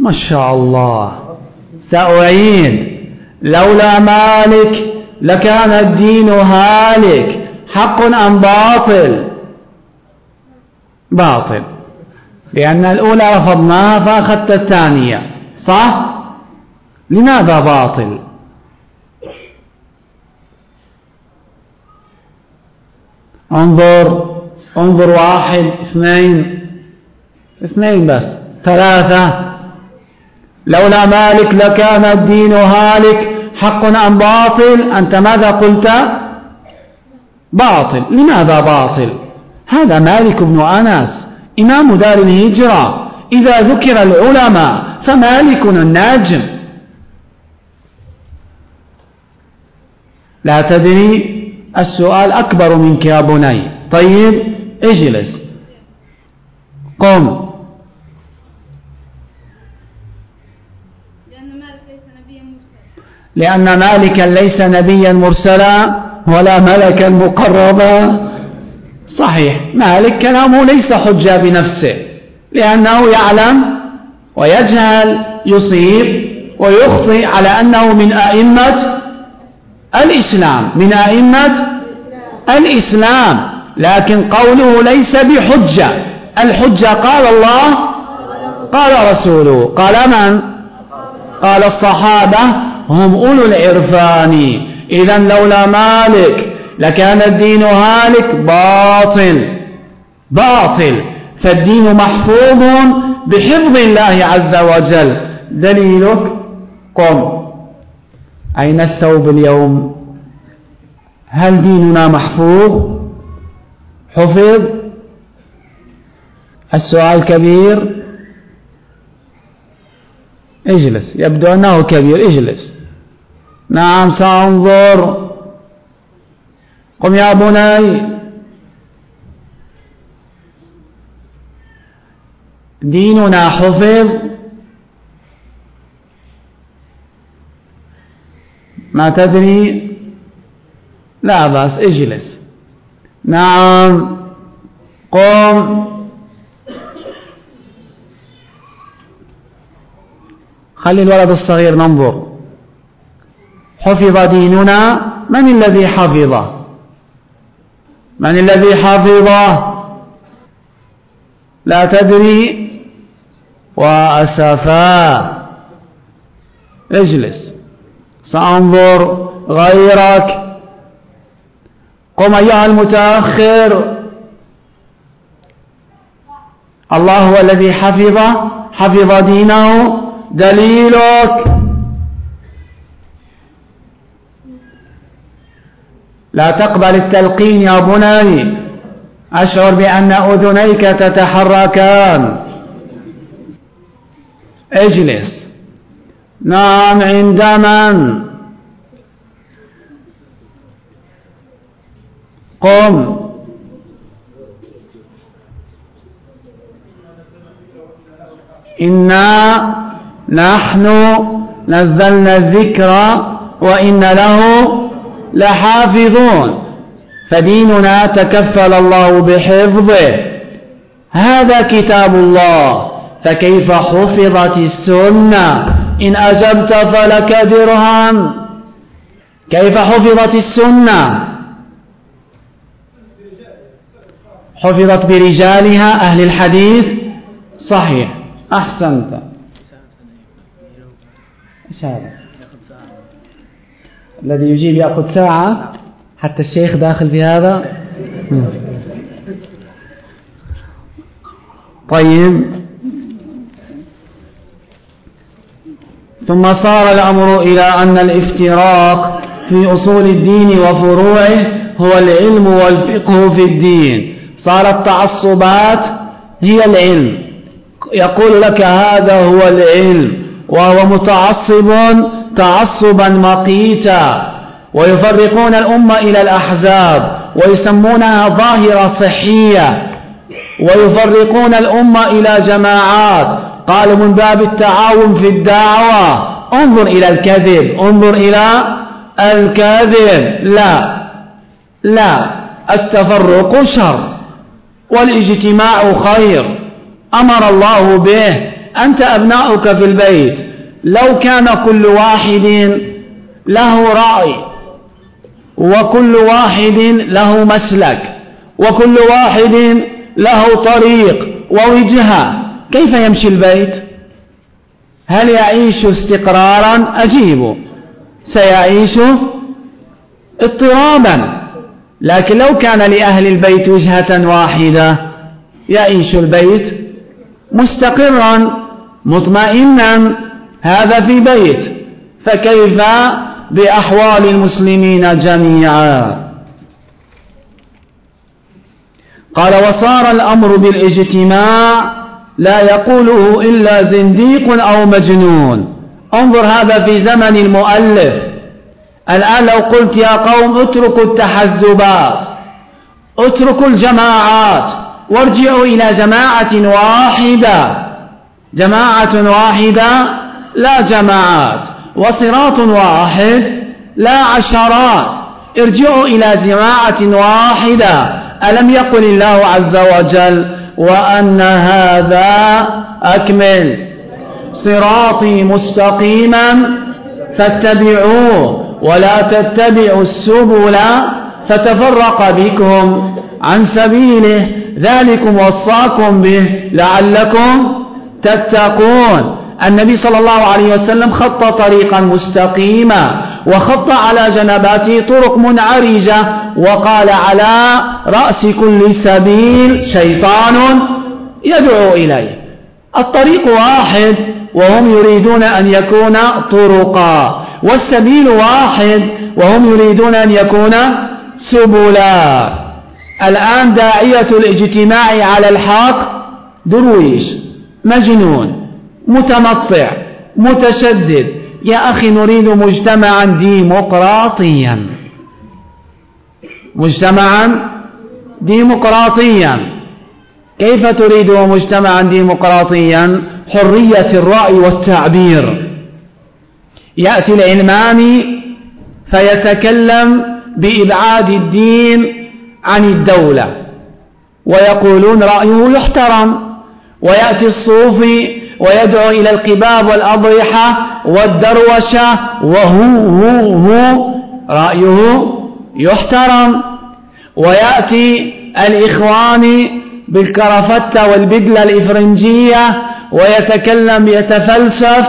ما شاء الله. سأعيد لولا مالك لكان الدين هالك. حق أم باطل؟ باطل. لأن الأولى رفضناها فأخذت الثانية. صح؟ لماذا باطل؟ انظر انظر واحد اثنين اثنين بس ثلاثة. لولا مالك لكان الدين هالك. حق أم باطل؟ أنت ماذا قلت؟ باطل. لماذا باطل؟ هذا مالك بن أنس إمام دار الهجرة. إذا ذكر العلماء فمالك الناجم. لا تدري السؤال أكبر منك يا بني. طيب اجلس. قم. لأن مالكا ليس نبيا مرسلا ولا ملكا مقربا. صحيح. مالك كلامه ليس حجة بنفسه. لأنه يعلم ويجهل يصيب ويخطئ على أنه من أئمة الإسلام من أئمة الإسلام لكن قوله ليس بحجة. الحجة قال الله قال رسوله. قال من؟ قال الصحابة. هم أولو العرفان. إذا لولا مالك لكان الدين هالك باطل. باطل. فالدين محفوظ بحفظ الله عز وجل. دليلك؟ قم. أين الثوب اليوم؟ هل ديننا محفوظ؟ حفظ؟ السؤال كبير. اجلس. يبدو أنه كبير. اجلس. نعم سأنظر. قم يا بني. ديننا حفظ. ما تدري؟ لا بأس اجلس. نعم. قم. خلي الولد الصغير ننظر. حفظ ديننا. من الذي حفظه؟ من الذي حفظه؟ لا تدري. وأسفا. اجلس. سأنظر غيرك. قم أيها المتأخر. الله هو الذي حفظ حفظ دينه. دليلك. لا تقبل التلقين يا بني. أشعر بأن أذنيك تتحركان. اجلس. نعم عند من؟ قم إنا نحن نزلنا الذكر وإن له لحافظون. فديننا تكفل الله بحفظه. هذا كتاب الله. فكيف حفظت السنة؟ إن أجبت فلك درهم كيف حفظت السنة؟ حفظت برجالها أهل الحديث. صحيح. أحسنت. إيش هذا الذي يجيب يأخذ ساعة حتى الشيخ داخل في هذا. طيب. ثم صار الأمر إلى أن الافتراق في أصول الدين وفروعه هو العلم والفقه في الدين. صارت تعصبات هي العلم. يقول لك هذا هو العلم. وهو متعصب تعصبا مقيتا. ويفرقون الأمة إلى الأحزاب. ويسمونها ظاهرة صحية. ويفرقون الأمة إلى جماعات. قالوا من باب التعاون في الدعوة. انظر إلى الكذب. انظر إلى الكذب. لا. لا. التفرق شر. والاجتماع خير. أمر الله به. أنت أبناؤك في البيت. لو كان كل واحد له رأي وكل واحد له مسلك وكل واحد له طريق ووجهة كيف يمشي البيت؟ هل يعيش استقرارا؟ أجيب. سيعيش اضطرابا. لكن لو كان لأهل البيت وجهة واحدة يعيش البيت مستقرا مطمئنا هذا في بيت فكيف بأحوال المسلمين جميعا؟ قال وصار الأمر بالإجتماع لا يقوله إلا زنديق أو مجنون. انظر هذا في زمن المؤلف. الآن لو قلت يا قوم اتركوا التحزبات اتركوا الجماعات وارجعوا إلى جماعة واحدة. جماعة واحدة لا جماعات وصراط واحد لا عشرات. ارجعوا إلى جماعة واحدة. ألم يقل الله عز وجل وأن هذا أكمل؟ صراطي مستقيما فاتبعوه. ولا تتبعوا السبل فتفرق بكم عن سبيله. ذلكم وصاكم به لعلكم تتقون. النبي صلى الله عليه وسلم خط طريقا مستقيما وخط على جنباته طرق منعرجة وقال على رأس كل سبيل شيطان يدعو إليه. الطريق واحد وهم يريدون أن يكون طرقا. والسبيل واحد وهم يريدون أن يكون سبلا. الآن داعية الاجتماع على الحق درويش مجنون متمطع متشدد. يا أخي نريد مجتمعا ديمقراطيا. مجتمعا ديمقراطيا. كيف تريد مجتمعا ديمقراطيا؟ حرية الرأي والتعبير. يأتي العلماني فيتكلم بإبعاد الدين عن الدولة. ويقولون رأيه يحترم. ويأتي الصوفي ويدعو إلى القباب والأضرحة والدروشة وهو هو هو رأيه يحترم. ويأتي الإخواني بالكرفتة والبدلة الإفرنجية ويتكلم يتفلسف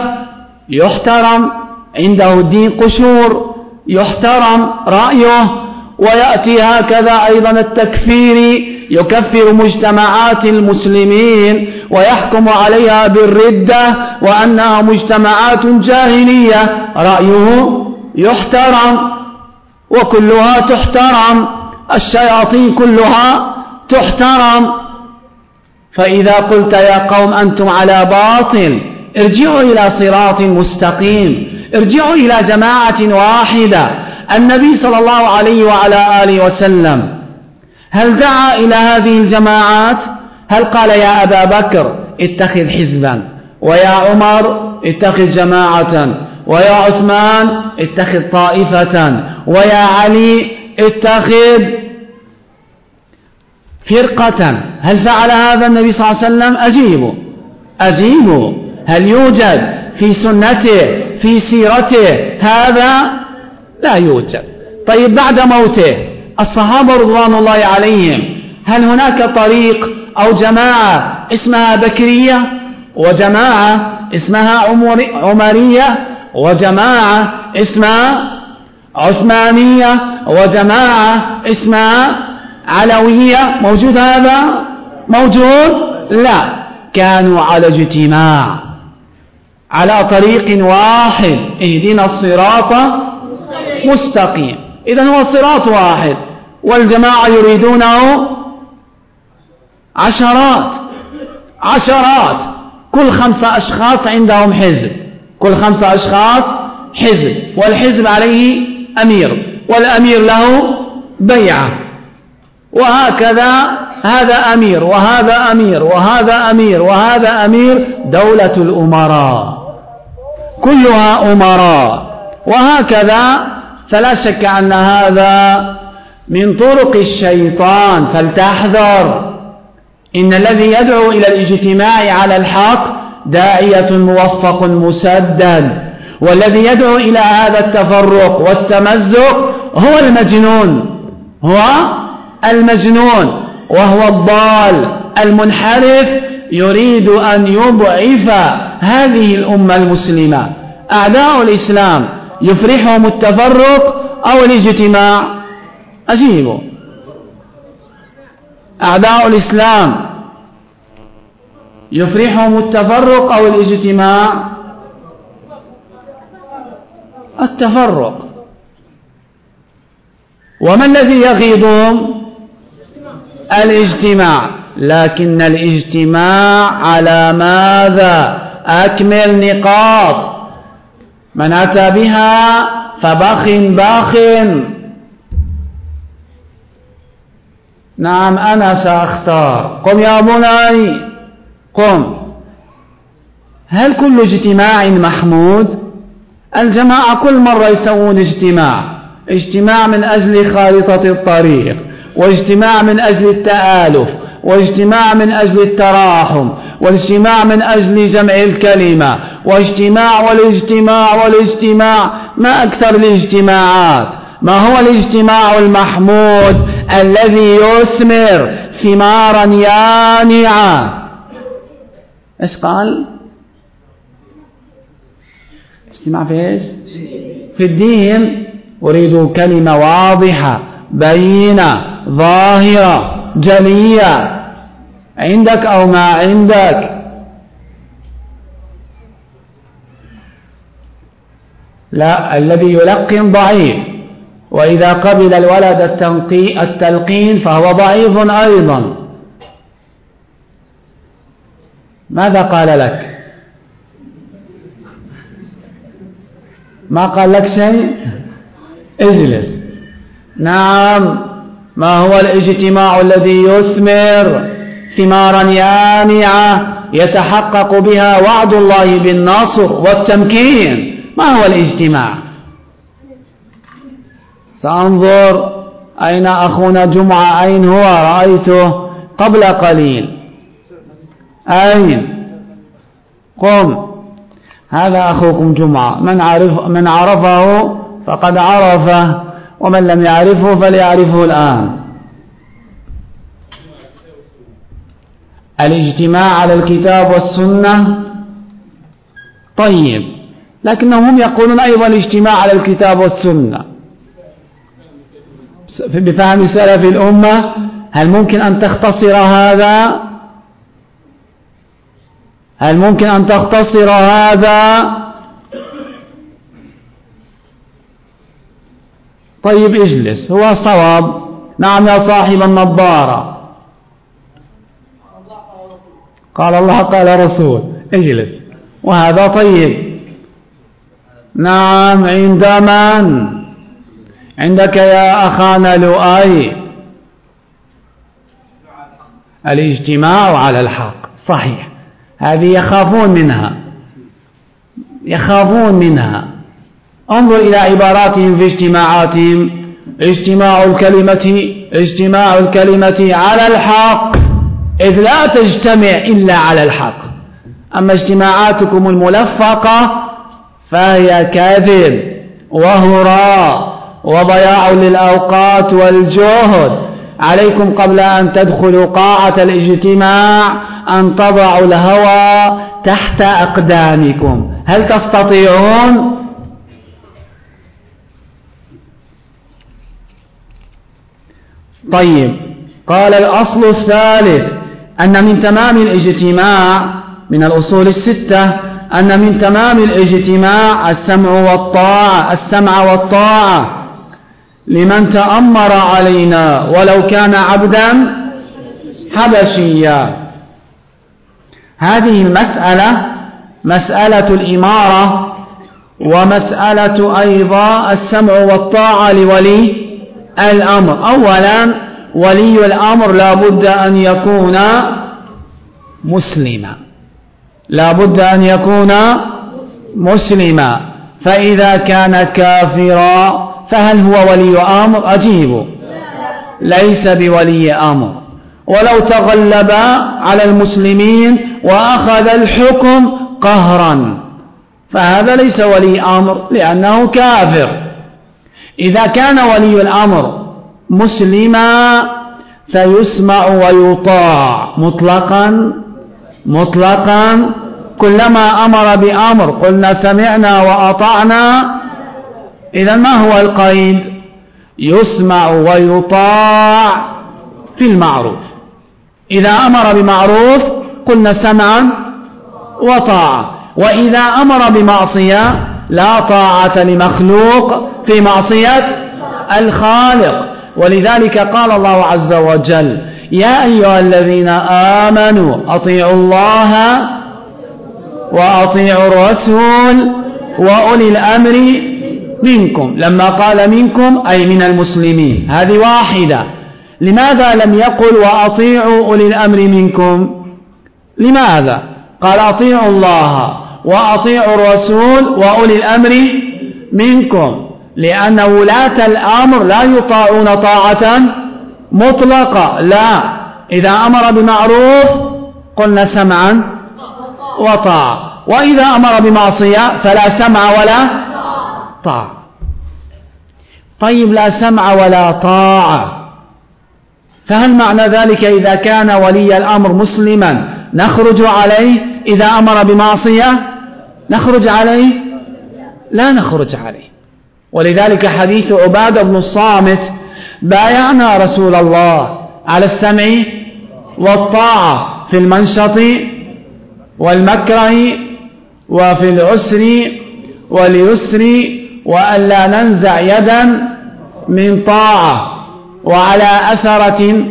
يحترم. عنده الدين قشور يحترم رأيه ويأتي هكذا أيضا التكفيري يكفر مجتمعات المسلمين ويحكم عليها بالردة وأنها مجتمعات جاهلية. رأيه يحترم وكلها تحترم الشياطين كلها تحترم. فإذا قلت يا قوم أنتم على باطل ارجعوا إلى صراط مستقيم. ارجعوا إلى جماعة واحدة النبي صلى الله عليه وعلى آله وسلم. هل دعا إلى هذه الجماعات؟ هل قال يا أبا بكر اتخذ حزبا؟ ويا عمر اتخذ جماعة؟ ويا عثمان اتخذ طائفة؟ ويا علي اتخذ فرقة؟ هل فعل هذا النبي صلى الله عليه وسلم؟ أجيبوا أجيبوا هل يوجد؟ في سنته في سيرته هذا لا يوجد. طيب بعد موته الصحابة رضوان الله عليهم هل هناك طريق أو جماعة اسمها بكرية وجماعة اسمها عمرية وجماعة اسمها عثمانية وجماعة اسمها علوية؟ موجود هذا؟ موجود؟ لا. كانوا على اجتماع. على طريق واحد. اهدنا الصراط مستقيم. إذا هو صراط واحد. والجماعة يريدونه عشرات. عشرات. كل خمسة أشخاص عندهم حزب. كل خمسة أشخاص حزب. والحزب عليه أمير. والأمير له بيعة. وهكذا هذا أمير وهذا أمير وهذا أمير وهذا أمير دولة الأمراء. كلها أمراء. وهكذا فلا شك أن هذا من طرق الشيطان. فلتحذر. إن الذي يدعو إلى الاجتماع على الحق داعية موفق مسدد. والذي يدعو إلى هذا التفرق والتمزق هو المجنون. هو المجنون. وهو الضال المنحرف يريد أن يضعف هذه الأمة المسلمة. أعداء الإسلام يفرحهم التفرق أو الاجتماع؟ أجيبوا. أعداء الإسلام يفرحهم التفرق أو الاجتماع؟ التفرق. وما الذي يغيظهم؟ الاجتماع. لكن الاجتماع على ماذا؟ أكمل نقاط. من أتى بها فبخ باخ. نعم أنا سأختار. قم يا بني. قم. هل كل اجتماع محمود؟ الجماعة كل مرة يسوون اجتماع. اجتماع من أجل خارطة الطريق واجتماع من أجل التآلف واجتماع من أجل التراحم واجتماع من أجل جمع الكلمة واجتماع والاجتماع والاجتماع ما أكثر الاجتماعات؟ ما هو الاجتماع المحمود الذي يثمر ثمارا يانعة؟ إيش قال؟ اجتماع في إيش؟ في الدين. أريد كلمة واضحة بينة ظاهرة. جلية عندك أو ما عندك؟ لا الذي يلقن ضعيف. وإذا قبل الولد التلقين فهو ضعيف أيضا. ماذا قال لك؟ ما قال لك شيء؟ اجلس. نعم. ما هو الاجتماع الذي يثمر ثمارا يانعة يتحقق بها وعد الله بالنصر والتمكين؟ ما هو الاجتماع؟ سأنظر أين أخونا جمعة أين هو؟ رأيته قبل قليل. أين؟ قم. هذا أخوكم جمعة. من, عرف من عرفه فقد عرفه. ومن لم يعرفه فليعرفه الآن. الاجتماع على الكتاب والسنة. طيب لكنهم يقولون أيضا الاجتماع على الكتاب والسنة. بفهم سلف الأمة هل ممكن أن تختصر هذا؟ هل ممكن أن تختصر هذا؟ طيب اجلس. هو صواب نعم يا صاحب النظارة. قال الله قال رسول. اجلس. وهذا طيب. نعم عند من؟ عندك يا أخانا لؤي. الاجتماع على الحق. صحيح. هذه يخافون منها. يخافون منها. انظر إلى عباراتهم في اجتماعاتهم. اجتماع الكلمة اجتماع الكلمة على الحق إذ لا تجتمع إلا على الحق. أما اجتماعاتكم الملفقة فهي كذب وهراء وضياع للأوقات والجهد. عليكم قبل أن تدخلوا قاعة الاجتماع أن تضعوا الهوى تحت أقدامكم. هل تستطيعون؟ طيب. قال الأصل الثالث أن من تمام الاجتماع من الأصول الستة أن من تمام الاجتماع السمع والطاعة السمع والطاعة. لمن تأمر علينا ولو كان عبدا حبشيا. هذه المسألة مسألة الإمارة ومسألة أيضا السمع والطاعة لولي الأمر. أولا ولي الأمر لا بد أن يكون مسلما. لا بد أن يكون مسلما. فإذا كان كافرا فهل هو ولي أمر؟ أجيب. ليس بولي أمر. ولو تغلب على المسلمين وأخذ الحكم قهرا فهذا ليس ولي أمر لأنه كافر. إذا كان ولي الأمر مسلما فيسمع ويطاع مطلقا مطلقا. كلما أمر بأمر قلنا سمعنا وأطعنا. إذا ما هو القيد؟ يسمع ويطاع في المعروف. إذا أمر بمعروف قلنا سمعا وطاعة وإذا أمر بمعصية لا طاعة لمخلوق في معصية الخالق. ولذلك قال الله عز وجل يا أيها الذين آمنوا أطيعوا الله وأطيعوا الرسول وأولي الأمر منكم. لما قال منكم أي من المسلمين. هذه واحدة. لماذا لم يقل وأطيعوا أولي الأمر منكم؟ لماذا؟ قال أطيعوا الله وأطيعوا الرسول وأولي الأمر منكم لأن ولاة الأمر لا يطاعون طاعة مطلقة لا. إذا أمر بمعروف قلنا سمعا وطاعة وإذا أمر بمعصية فلا سمع ولا طاعة طيب لا سمع ولا طاعة. فهل معنى ذلك إذا كان ولي الأمر مسلما نخرج عليه إذا أمر بمعصية؟ نخرج عليه؟ لا نخرج عليه. ولذلك حديث عبادة بن الصامت بايعنا رسول الله على السمع والطاعة في المنشط والمكره وفي العسر واليسر وألا ننزع يدا من طاعة وعلى أثرة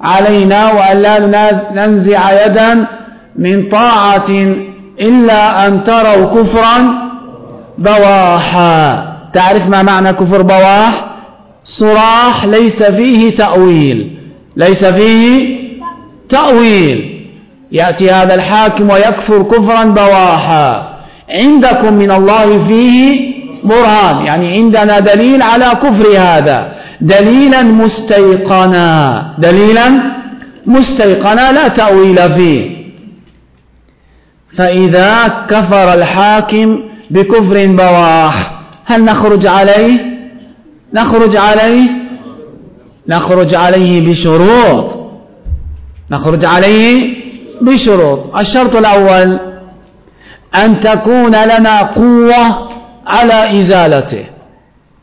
علينا وألا ننزع يدا من طاعة إلا أن تروا كفرا بواحا. تعرف ما معنى كفر بواح؟ صراح ليس فيه تأويل. ليس فيه تأويل. يأتي هذا الحاكم ويكفر كفرا بواحا. عندكم من الله فيه برهان. يعني عندنا دليل على كفر هذا. دليلا مستيقنا. دليلا مستيقنا لا تأويل فيه. فإذا كفر الحاكم بكفر بواح هل نخرج عليه؟ نخرج عليه؟ نخرج عليه بشروط. نخرج عليه بشروط. الشرط الأول أن تكون لنا قوة على إزالته.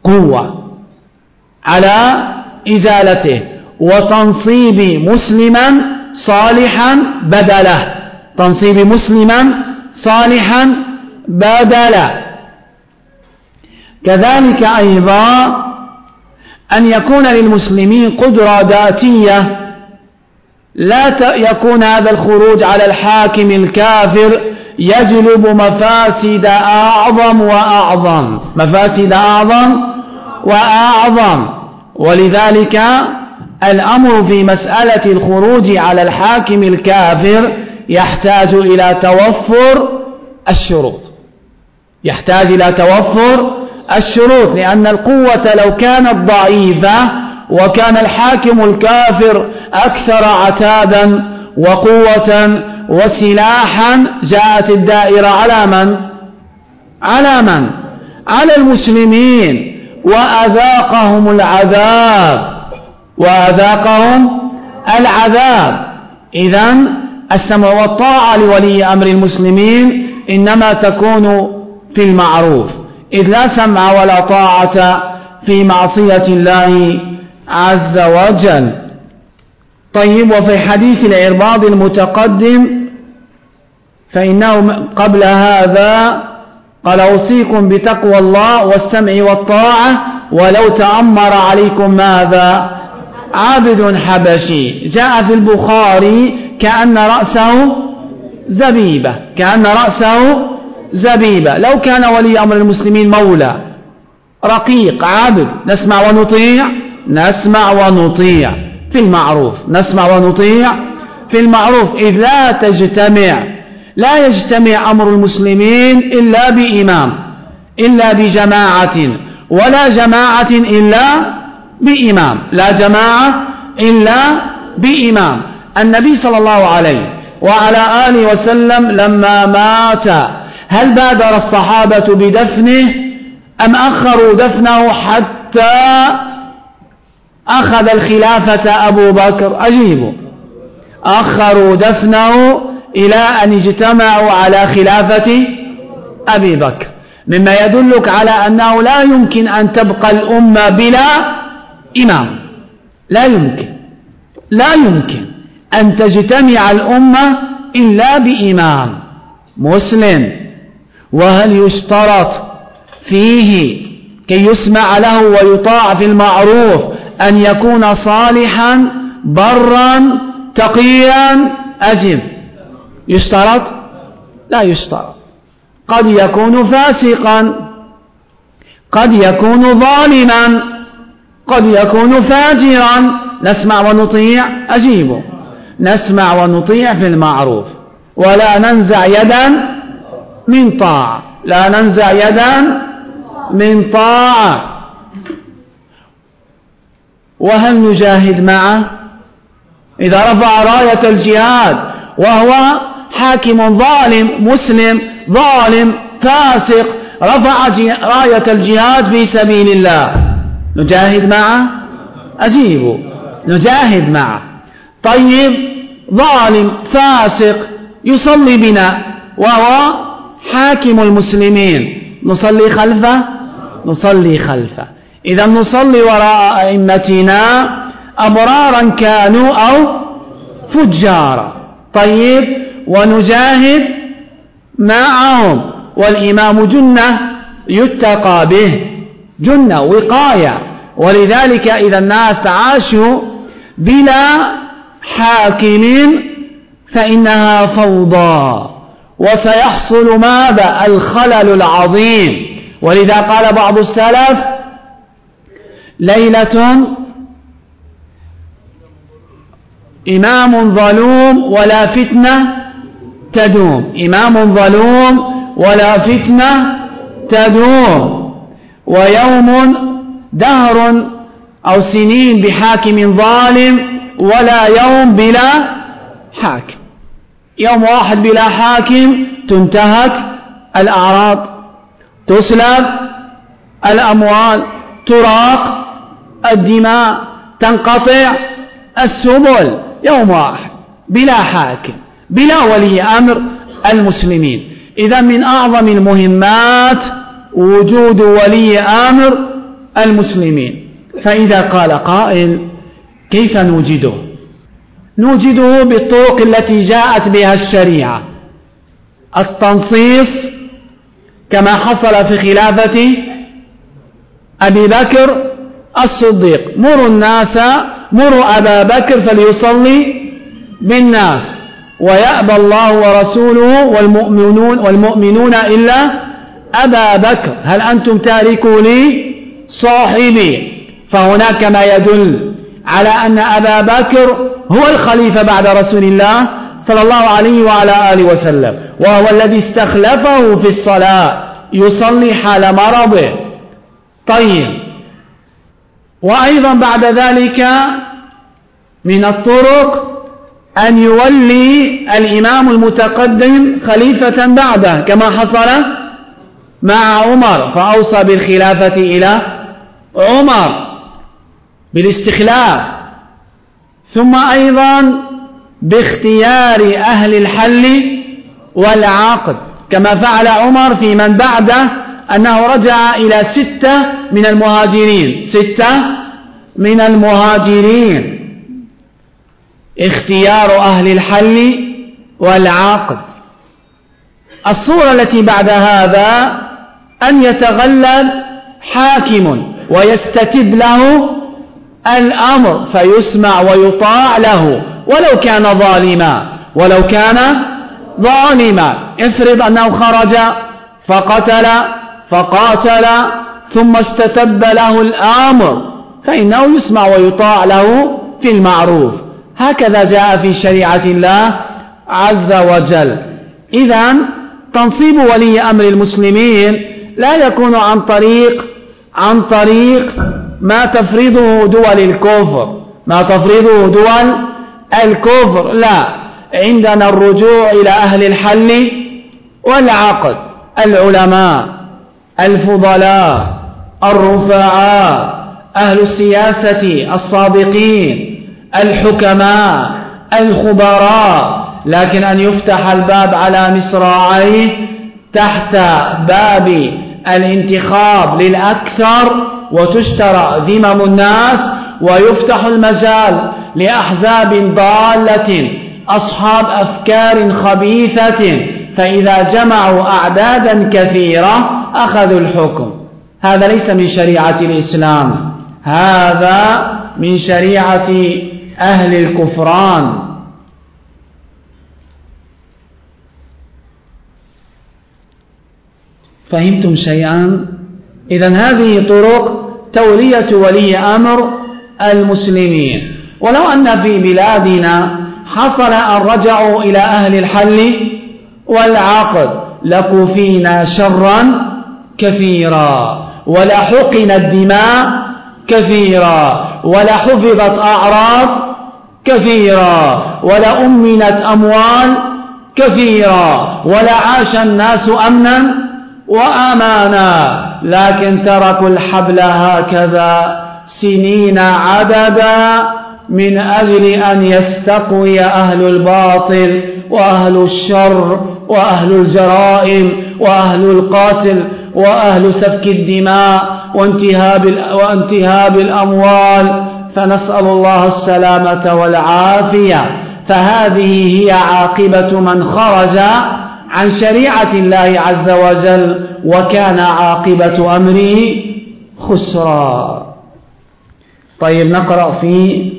قوة على إزالته. وتنصيب مسلما صالحا بدله. تنصيب مسلما صالحا بدلا كذلك أيضا أن يكون للمسلمين قدرة ذاتية لا يكون هذا الخروج على الحاكم الكافر يجلب مفاسد أعظم وأعظم. مفاسد أعظم وأعظم. ولذلك الأمر في مسألة الخروج على الحاكم الكافر يحتاج إلى توفر الشروط يحتاج إلى توفر الشروط لأن القوة لو كانت ضعيفة وكان الحاكم الكافر أكثر عتادا وقوة وسلاحا جاءت الدائرة على من؟ على من؟ على المسلمين وأذاقهم العذاب وأذاقهم العذاب إذا السمع والطاعة لولي أمر المسلمين إنما تكون في المعروف. إذ لا سمع ولا طاعة في معصية الله عز وجل. طيب وفي حديث العرباض المتقدم فإنه قبل هذا قال أوصيكم بتقوى الله والسمع والطاعة ولو تأمر عليكم ماذا؟ عابد حبشي. جاء في البخاري كأن رأسه زبيبة. كأن رأسه زبيبة. لو كان ولي أمر المسلمين مولى. رقيق عابد. نسمع ونطيع. نسمع ونطيع. في المعروف. نسمع ونطيع. في المعروف. إذ لا تجتمع. لا يجتمع أمر المسلمين إلا بإمام. إلا بجماعة. ولا جماعة إلا بإمام. لا جماعة إلا بإمام. النبي صلى الله عليه وعلى آله وسلم لما مات هل بادر الصحابة بدفنه؟ أم أخروا دفنه حتى أخذ الخلافة أبو بكر؟ أجيبوا أخروا دفنه إلى أن اجتمعوا على خلافة أبي بكر. مما يدلك على أنه لا يمكن أن تبقى الأمة بلا إمام. لا يمكن. لا يمكن أن تجتمع الأمة إلا بإمام مسلم. وهل يشترط فيه كي يسمع له ويطاع في المعروف أن يكون صالحا برا تقيا أجب؟ يشترط؟ لا يشترط. قد يكون فاسقا. قد يكون ظالما. قد يكون فاجرا. نسمع ونطيع أجيبه. نسمع ونطيع في المعروف. ولا ننزع يدا من طاعة. لا ننزع يدا من طاعة. وهل نجاهد معه؟ إذا رفع راية الجهاد وهو حاكم ظالم مسلم ظالم فاسق رفع راية الجهاد في سبيل الله. نجاهد معه؟ أجيبوا نجاهد معه. طيب ظالم فاسق يصلي بنا وهو حاكم المسلمين. نصلي خلفه؟ نصلي خلفه. إذا نصلي وراء أئمتنا أبرارا كانوا أو فجارا. طيب ونجاهد معهم. والإمام جنة يتقى به. جنة وقاية. ولذلك إذا الناس عاشوا بلا حاكم فإنها فوضى وسيحصل ماذا؟ الخلل العظيم. ولذا قال بعض السلف ليلة إمام ظلوم ولا فتنة تدوم. إمام ظلوم ولا فتنة تدوم. ويوم دهر أو سنين بحاكم ظالم ولا يوم بلا حاكم. يوم واحد بلا حاكم تنتهك الأعراض تسلب الأموال تراق الدماء تنقطع السبل. يوم واحد بلا حاكم بلا ولي أمر المسلمين. إذا من أعظم المهمات وجود ولي أمر المسلمين. فإذا قال قائل كيف نوجده؟ نوجده بالطرق التي جاءت بها الشريعة. التنصيص كما حصل في خلافة أبي بكر الصديق. مروا الناس مروا أبا بكر فليصلي بالناس. ويأبى الله ورسوله والمؤمنون والمؤمنون إلا أبا بكر. هل أنتم تاركوا لي صاحبي. فهناك ما يدل على أن أبا بكر هو الخليفة بعد رسول الله صلى الله عليه وعلى آله وسلم وهو الذي استخلفه في الصلاة يصلي حال مرضه. طيب. وأيضا بعد ذلك من الطرق أن يولي الإمام المتقدم خليفة بعده كما حصل مع عمر فأوصى بالخلافة إلى عمر بالاستخلاف ثم أيضا باختيار أهل الحل والعقد كما فعل عمر في من بعده أنه رجع إلى ستة من المهاجرين ستة من المهاجرين. اختيار أهل الحل والعقد. الصورة التي بعد هذا أن يتغلل حاكم. ويستتب له الأمر فيسمع ويطاع له. ولو كان ظالما ولو كان ظالما. افرض أنه خرج فقتل فقاتل ثم استتب له الأمر فإنه يسمع ويطاع له في المعروف. هكذا جاء في شريعة الله عز وجل. إذا تنصيب ولي أمر المسلمين لا يكون عن طريق عن طريق ما تفرضه دول الكفر. ما تفرضه دول الكفر. لا عندنا الرجوع إلى أهل الحل والعقد. العلماء الفضلاء الرفعاء أهل السياسة الصادقين الحكماء الخبراء. لكن أن يفتح الباب على مصراعيه تحت باب الانتخاب للأكثر وتشترى ذمم الناس ويفتح المجال لأحزاب ضالة أصحاب أفكار خبيثة فإذا جمعوا أعدادا كثيرة أخذوا الحكم. هذا ليس من شريعة الإسلام هذا من شريعة أهل الكفران. فهمتم شيئا؟ إذا هذه طرق تولية ولي أمر المسلمين. ولو أن في بلادنا حصل أن رجعوا إلى أهل الحل والعقد لقوا فينا شرا كثيرا ولحقن الدماء كثيرا ولحفظت أعراض كثيرا ولأمنت أموال كثيرا ولعاش الناس أمنا وأمانا لكن تركوا الحبل هكذا سنين عددا من أجل أن يستقوي أهل الباطل وأهل الشر وأهل الجرائم وأهل القاتل وأهل سفك الدماء وانتهاب, وانتهاب الأموال. فنسأل الله السلامة والعافية. فهذه هي عاقبة من خرج عن شريعة الله عز وجل وكان عاقبة أمره خسرا. طيب نقرأ في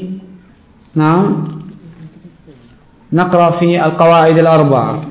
نعم نقرأ في القواعد الأربعة.